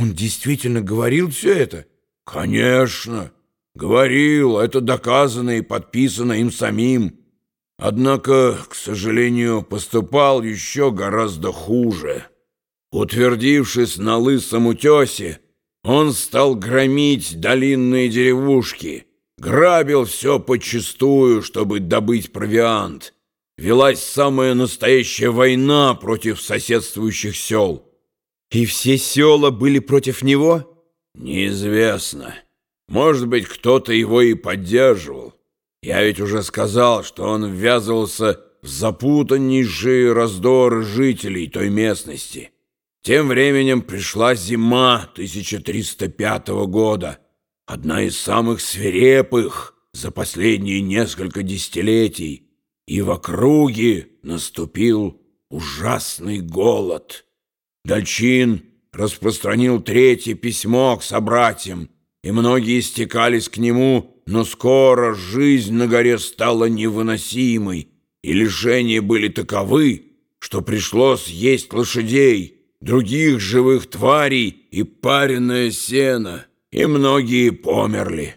Он действительно говорил все это? Конечно, говорил, это доказано и подписано им самим. Однако, к сожалению, поступал еще гораздо хуже. Утвердившись на лысом утесе, он стал громить долинные деревушки, грабил все почистую, чтобы добыть провиант. Велась самая настоящая война против соседствующих сел. И все села были против него? Неизвестно. Может быть, кто-то его и поддерживал. Я ведь уже сказал, что он ввязывался в запутаннейшие раздоры жителей той местности. Тем временем пришла зима 1305 года, одна из самых свирепых за последние несколько десятилетий, и в округе наступил ужасный голод. Дальчин распространил третье письмо к собратьям, и многие стекались к нему, но скоро жизнь на горе стала невыносимой, и лишения были таковы, что пришлось есть лошадей, других живых тварей и пареное сено, и многие померли.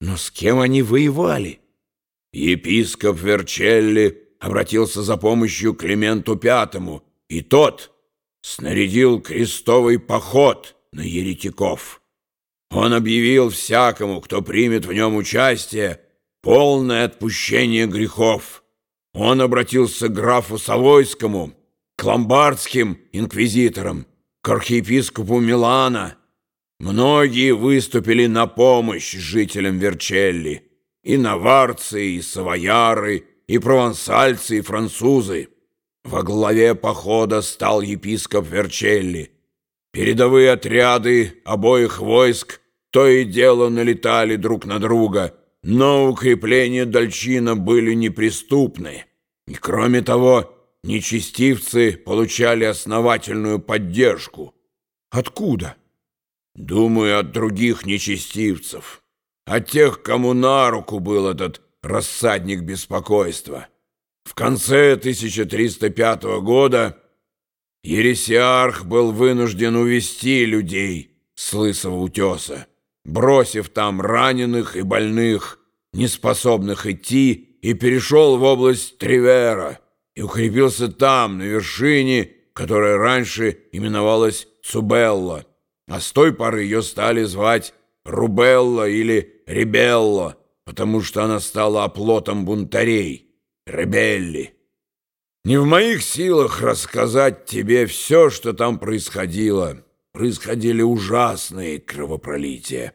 Но с кем они воевали? Епископ Верчелли обратился за помощью к Клименту Пятому, и тот снарядил крестовый поход на еретиков. Он объявил всякому, кто примет в нем участие, полное отпущение грехов. Он обратился к графу Савойскому, к ломбардским инквизиторам, к архиепископу Милана. Многие выступили на помощь жителям Верчелли, и наварцы, и савояры, и провансальцы, и французы. Во главе похода стал епископ Верчелли. Передовые отряды обоих войск то и дело налетали друг на друга, но укрепления Дальчина были неприступны. И кроме того, нечестивцы получали основательную поддержку. Откуда? Думаю, от других нечестивцев. От тех, кому на руку был этот рассадник беспокойства. В конце 1305 года Ересиарх был вынужден увести людей с Лысого утеса, бросив там раненых и больных, неспособных идти, и перешел в область Тривера и укрепился там, на вершине, которая раньше именовалась Цубелла, а с той поры ее стали звать Рубелла или Рибелла, потому что она стала оплотом бунтарей. Ребелли. Не в моих силах рассказать тебе все, что там происходило. Происходили ужасные кровопролития.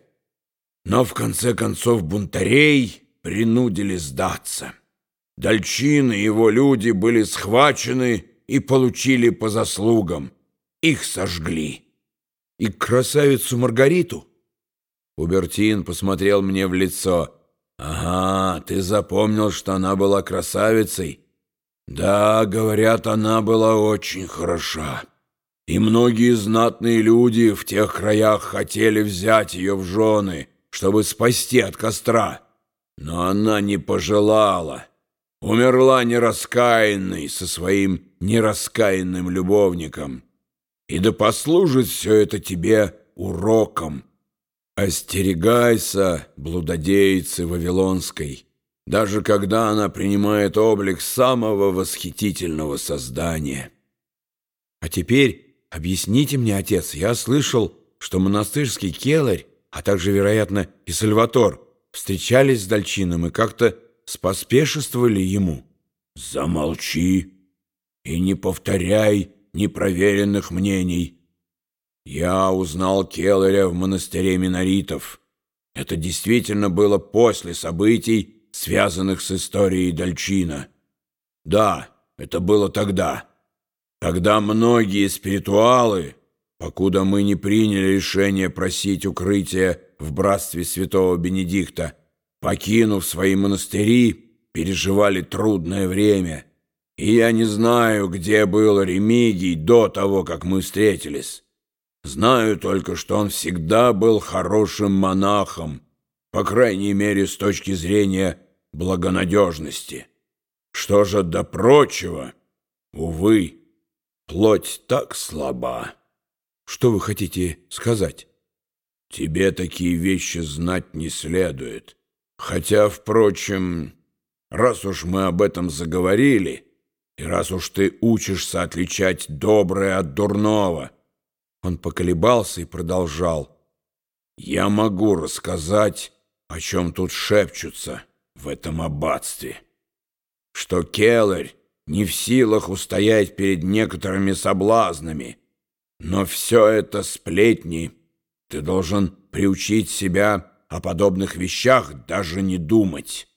Но в конце концов бунтарей принудили сдаться. Дальчин и его люди были схвачены и получили по заслугам. Их сожгли. И красавицу Маргариту? Убертин посмотрел мне в лицо. «Ага, ты запомнил, что она была красавицей?» «Да, говорят, она была очень хороша. И многие знатные люди в тех краях хотели взять ее в жены, чтобы спасти от костра. Но она не пожелала. Умерла нераскаянной со своим нераскаянным любовником. И да послужит все это тебе уроком». Остерегайся, блудодейцы Вавилонской, даже когда она принимает облик самого восхитительного создания. А теперь объясните мне, отец, я слышал, что монастырский келарь, а также, вероятно, и Сальватор встречались с Дальчином и как-то споспешествовали ему. Замолчи и не повторяй непроверенных мнений. Я узнал Келлеря в монастыре миноритов. Это действительно было после событий, связанных с историей Дальчина. Да, это было тогда. Когда многие спиритуалы, покуда мы не приняли решение просить укрытия в братстве святого Бенедикта, покинув свои монастыри, переживали трудное время. И я не знаю, где был Ремигий до того, как мы встретились. Знаю только, что он всегда был хорошим монахом, по крайней мере, с точки зрения благонадежности. Что же до прочего? Увы, плоть так слаба. Что вы хотите сказать? Тебе такие вещи знать не следует. Хотя, впрочем, раз уж мы об этом заговорили, и раз уж ты учишься отличать доброе от дурного, он поколебался и продолжал. Я могу рассказать, о чем тут шепчутся в этом аббатстве. Что Келларь не в силах устоять перед некоторыми соблазнами, но все это сплетни. Ты должен приучить себя о подобных вещах даже не думать.